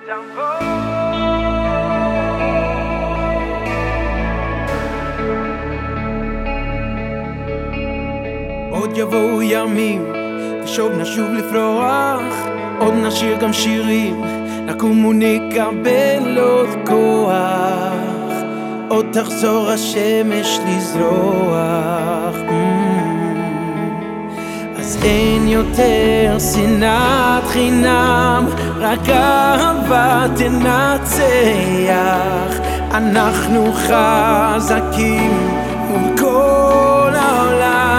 עוד יבואו ימים, ושוב נשוב לפרוח, עוד נשיר גם שירים, נקום ונקבל עוד כוח, עוד תחזור השמש לזרוח. Mm. אז אין יותר שנאת חינם, רק אהבה תנצח. אנחנו חזקים מול כל העולם.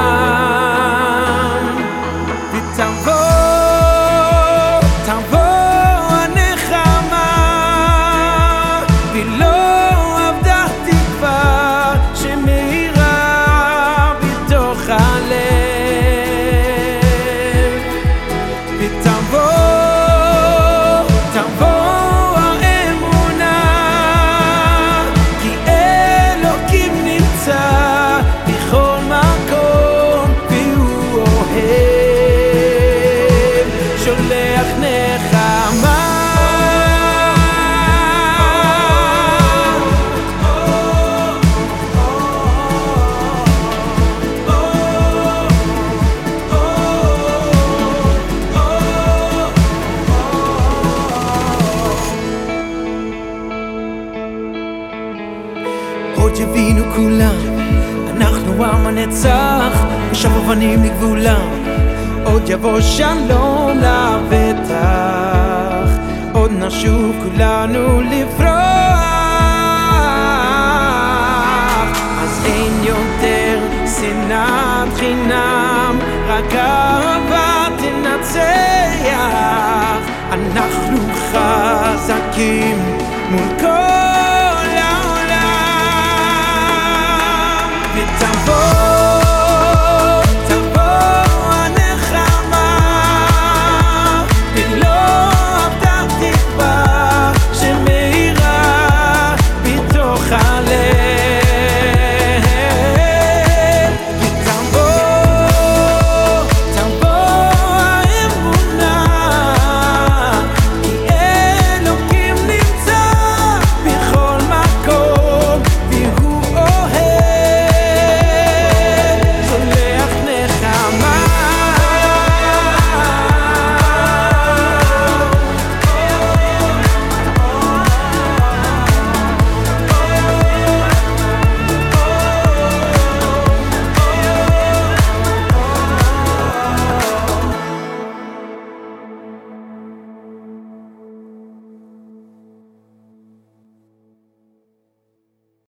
יבינו כולם, אנחנו עם הנצח, ושב אבנים לגבולם, עוד יבוא שלום לבטח, עוד נשוב כולנו לפרוח, אז אין יותר שנאת חינם, רק אהבה תנצח, אנחנו חזקים מול